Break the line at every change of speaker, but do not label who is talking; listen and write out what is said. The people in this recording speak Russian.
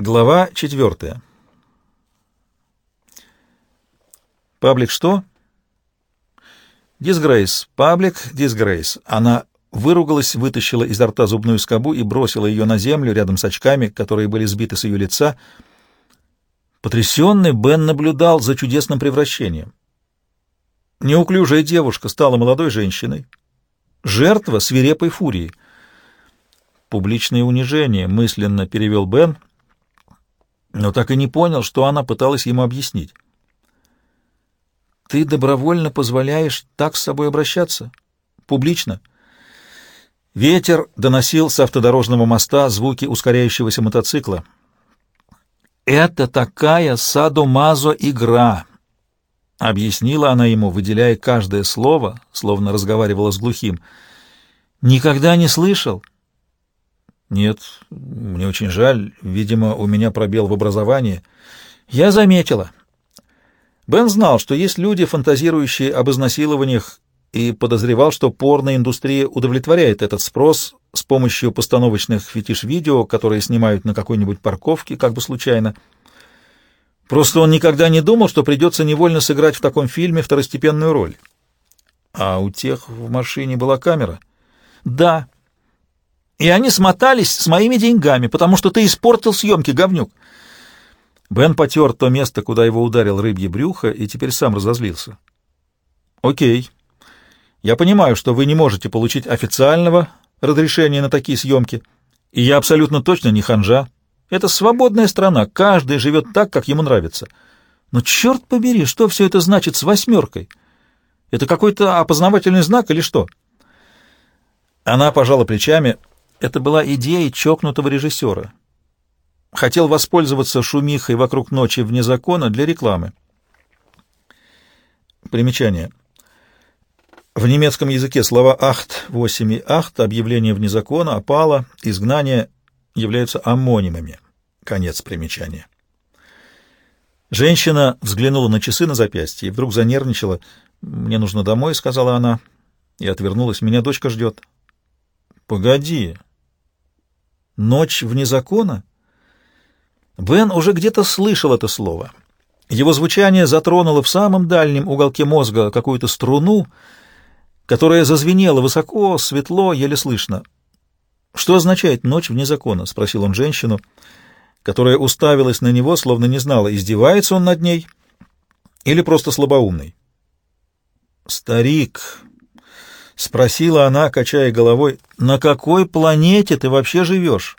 Глава четвертая. Паблик что? Дисгрейс. Паблик дисгрейс. Она выругалась, вытащила изо рта зубную скобу и бросила ее на землю рядом с очками, которые были сбиты с ее лица. Потрясенный Бен наблюдал за чудесным превращением. Неуклюжая девушка стала молодой женщиной. Жертва свирепой фурии. Публичное унижение, мысленно перевел Бен, но так и не понял, что она пыталась ему объяснить. Ты добровольно позволяешь так с собой обращаться? Публично? Ветер доносил с автодорожного моста звуки ускоряющегося мотоцикла. «Это такая садомазо-игра», — объяснила она ему, выделяя каждое слово, словно разговаривала с глухим. «Никогда не слышал?» «Нет, мне очень жаль. Видимо, у меня пробел в образовании». «Я заметила». Бен знал, что есть люди, фантазирующие об изнасилованиях и подозревал, что порноиндустрия удовлетворяет этот спрос с помощью постановочных фетиш-видео, которые снимают на какой-нибудь парковке, как бы случайно. Просто он никогда не думал, что придется невольно сыграть в таком фильме второстепенную роль. А у тех в машине была камера? Да. И они смотались с моими деньгами, потому что ты испортил съемки, говнюк. Бен потер то место, куда его ударил рыбье брюхо, и теперь сам разозлился. «Окей», я понимаю, что вы не можете получить официального разрешения на такие съемки, и я абсолютно точно не ханжа. Это свободная страна, каждый живет так, как ему нравится. Но черт побери, что все это значит с восьмеркой? Это какой-то опознавательный знак или что? Она пожала плечами. Это была идея чокнутого режиссера. Хотел воспользоваться шумихой вокруг ночи вне закона для рекламы. Примечание. В немецком языке слова «ахт», «восемь» и «ахт», объявление вне закона, опала, изгнание являются амонимами. Конец примечания. Женщина взглянула на часы на запястье и вдруг занервничала. «Мне нужно домой», — сказала она, и отвернулась. «Меня дочка ждет». «Погоди. Ночь вне закона?» Бен уже где-то слышал это слово. Его звучание затронуло в самом дальнем уголке мозга какую-то струну — которая зазвенела высоко, светло, еле слышно. «Что означает ночь вне закона?» — спросил он женщину, которая уставилась на него, словно не знала, издевается он над ней или просто слабоумный. «Старик», — спросила она, качая головой, — «на какой планете ты вообще живешь?»